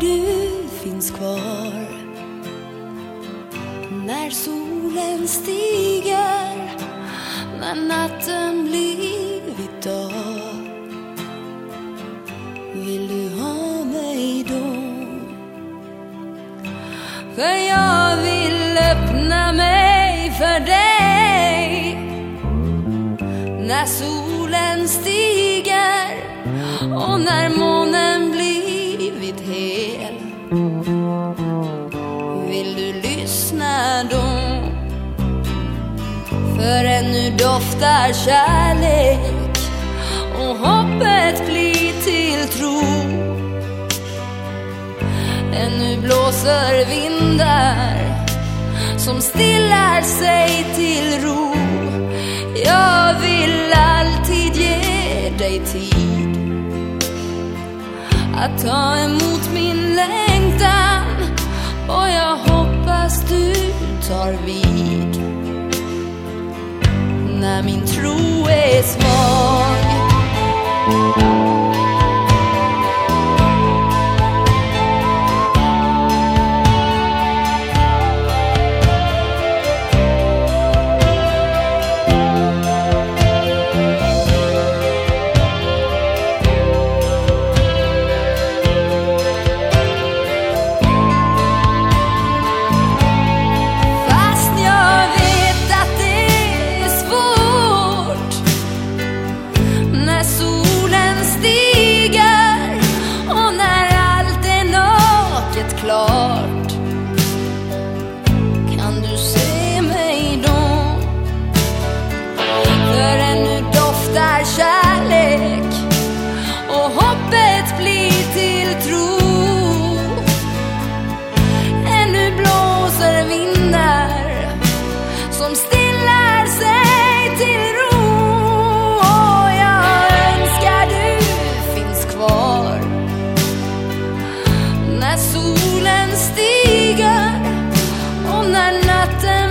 du finns kvar. När solen stiger När natten blivit dag. Vill du ha mig då? För jag vill öppna mig för dig. När solen stiger och när månen lyssnar då? För ännu doftar kärlek och hoppet blir till tro. Ännu blåser vindar som stillar sig till ro. Jag vill alltid ge dig tid att ta emot min längtan. Tar vid. När min tro är svag. bli till tro. Ännu blåser vindar som stillar sig till ro. Jag önskar du finns kvar när solen stiger och när natten